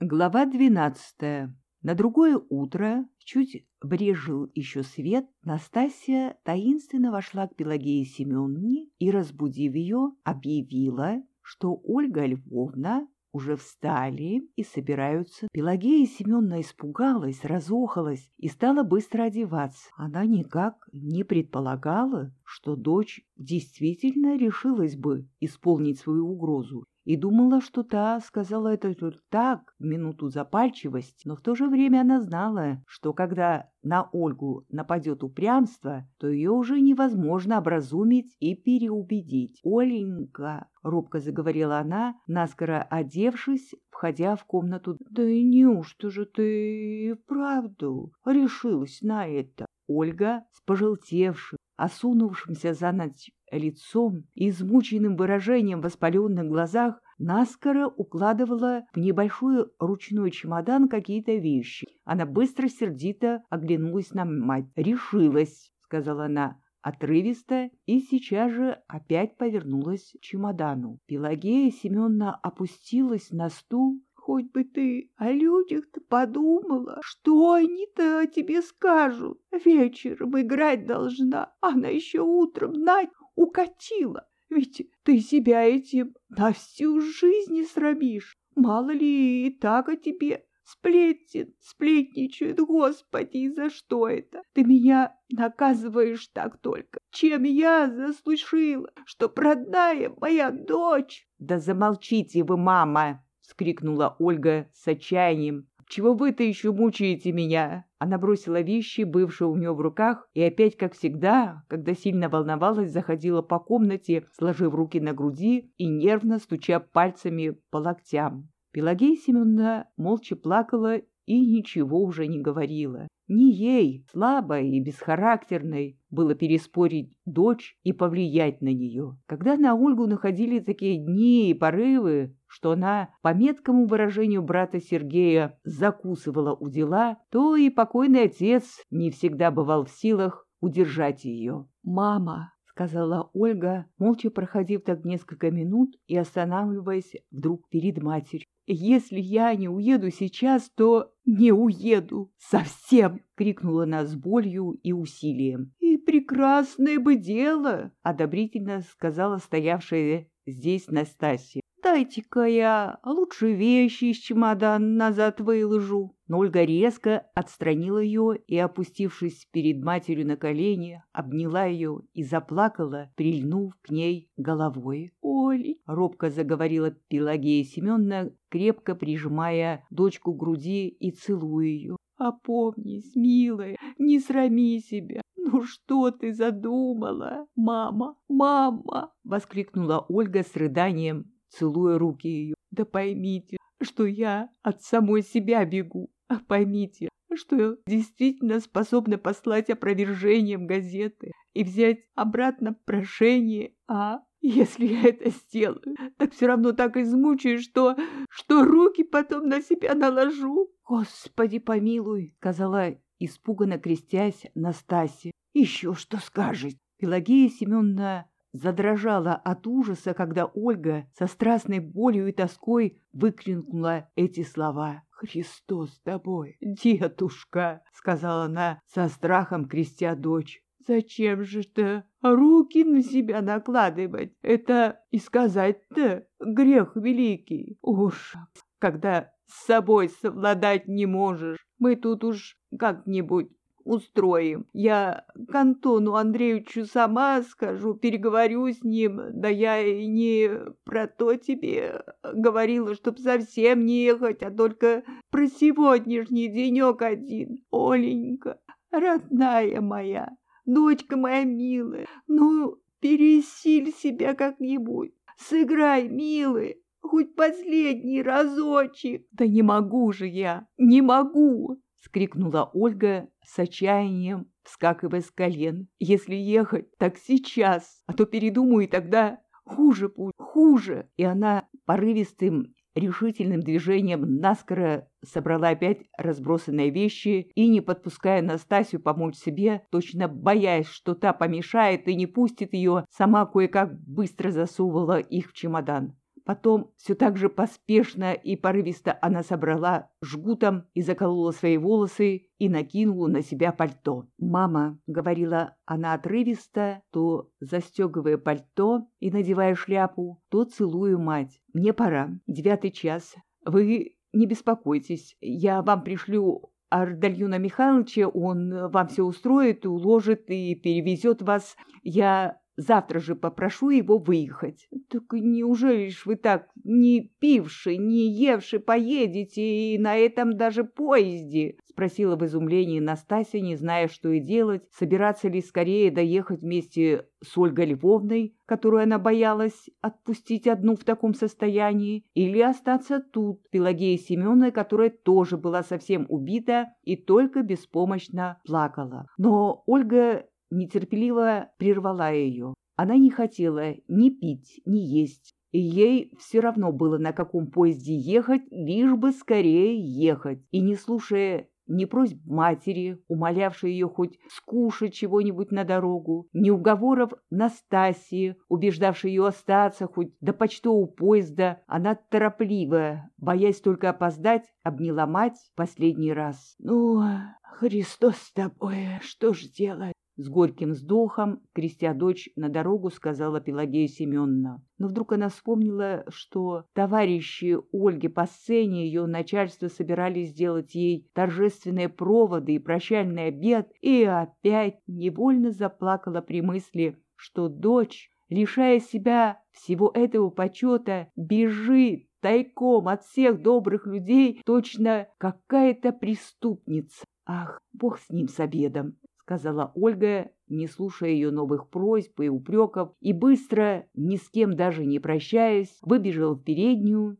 Глава двенадцатая. На другое утро, чуть брежил еще свет, Настасья таинственно вошла к Пелагее Семеновне и, разбудив ее, объявила, что Ольга Львовна уже встали и собираются. Пелагея Семеновна испугалась, разохалась и стала быстро одеваться. Она никак не предполагала, что дочь действительно решилась бы исполнить свою угрозу и думала, что та сказала это так, минуту запальчивости, но в то же время она знала, что когда на Ольгу нападет упрямство, то ее уже невозможно образумить и переубедить. «Оленька», — робко заговорила она, наскоро одевшись, входя в комнату, «да и неужто же ты вправду решилась на это?» Ольга с пожелтевшим, осунувшимся за ночь лицом и измученным выражением в воспаленных глазах наскоро укладывала в небольшой ручной чемодан какие-то вещи. Она быстро, сердито оглянулась на мать. «Решилась», — сказала она, отрывисто и сейчас же опять повернулась к чемодану. Пелагея Семеновна опустилась на стул Хоть бы ты о людях-то подумала, что они-то о тебе скажут. Вечером играть должна, она еще утром знать укатила. Ведь ты себя этим на всю жизнь срамишь. Мало ли и так о тебе сплетен, сплетничают, Господи, за что это? Ты меня наказываешь так только, чем я заслужила, что родная моя дочь. Да замолчите вы, мама, — вскрикнула Ольга с отчаянием. «Чего вы-то еще мучаете меня?» Она бросила вещи, бывшие у нее в руках, и опять, как всегда, когда сильно волновалась, заходила по комнате, сложив руки на груди и нервно стуча пальцами по локтям. Пелагея Семеновна молча плакала и ничего уже не говорила. Не ей, слабой и бесхарактерной, было переспорить дочь и повлиять на нее. Когда на Ольгу находили такие дни и порывы, что она, по меткому выражению брата Сергея, закусывала у дела, то и покойный отец не всегда бывал в силах удержать ее. «Мама!» — сказала Ольга, молча проходив так несколько минут и останавливаясь вдруг перед матерью. «Если я не уеду сейчас, то не уеду совсем!» — крикнула она с болью и усилием. «И прекрасное бы дело!» — одобрительно сказала стоявшая здесь Настасья. «Дайте-ка я лучше вещи из чемодана назад выложу». Но Ольга резко отстранила ее и, опустившись перед матерью на колени, обняла ее и заплакала, прильнув к ней головой. «Оли!» — робко заговорила Пелагея Семеновна, крепко прижимая дочку к груди и целуя ее. «Опомнись, милая, не срами себя. «Ну что ты задумала, мама, мама?» — воскликнула Ольга с рыданием, целуя руки ее. «Да поймите, что я от самой себя бегу. А поймите, что я действительно способна послать опровержением газеты и взять обратно прошение, а если я это сделаю, так все равно так измучаюсь, что, что руки потом на себя наложу. Господи помилуй, сказала испуганно крестясь Настасья. Еще что скажет? Пелагея Семеновна задрожала от ужаса, когда Ольга со страстной болью и тоской выкрикнула эти слова. «Христос с тобой, дедушка!» — сказала она со страхом, крестя дочь. «Зачем же ты руки на себя накладывать? Это и сказать-то грех великий. Уж когда с собой совладать не можешь, мы тут уж как-нибудь устроим. Я к Антону Андреевичу сама скажу, переговорю с ним. Да я и не про то тебе говорила, чтоб совсем не ехать, а только про сегодняшний денек один. Оленька, родная моя, дочка моя милая, ну, пересиль себя как-нибудь. Сыграй, милый, хоть последний разочек. Да не могу же я, не могу. — скрикнула Ольга с отчаянием, вскакивая с колен. «Если ехать, так сейчас, а то передумаю, и тогда хуже будет, хуже!» И она порывистым решительным движением наскоро собрала опять разбросанные вещи и, не подпуская Настасью помочь себе, точно боясь, что та помешает и не пустит ее, сама кое-как быстро засовывала их в чемодан. Потом все так же поспешно и порывисто она собрала жгутом и заколола свои волосы и накинула на себя пальто. «Мама», — говорила она отрывисто, то застегивая пальто и надевая шляпу, то целую мать. «Мне пора. Девятый час. Вы не беспокойтесь. Я вам пришлю Ардальюна Михайловича, он вам все устроит, уложит и перевезет вас. Я Завтра же попрошу его выехать. Так неужели ж вы так не пивши, не евши поедете и на этом даже поезде? Спросила в изумлении Настасья, не зная, что и делать, собираться ли скорее доехать вместе с Ольгой Львовной, которую она боялась отпустить одну в таком состоянии, или остаться тут, Пелагея Семеновной, которая тоже была совсем убита и только беспомощно плакала. Но Ольга нетерпеливо прервала ее. Она не хотела ни пить, ни есть, и ей все равно было, на каком поезде ехать, лишь бы скорее ехать. И не слушая ни просьб матери, умолявшей ее хоть скушать чего-нибудь на дорогу, ни уговоров Настасии, убеждавшей ее остаться хоть до почтового поезда, она торопливо, боясь только опоздать, обняла мать последний раз. «Ну, Христос с тобой, что ж делать?» С горьким вздохом, крестя дочь на дорогу, сказала Пелагея Семеновна. Но вдруг она вспомнила, что товарищи Ольги по сцене ее начальство собирались сделать ей торжественные проводы и прощальный обед, и опять невольно заплакала при мысли, что дочь, лишая себя всего этого почета, бежит тайком от всех добрых людей, точно какая-то преступница. Ах, бог с ним с обедом сказала Ольга, не слушая ее новых просьб и упреков, и быстро, ни с кем даже не прощаясь, выбежала в переднюю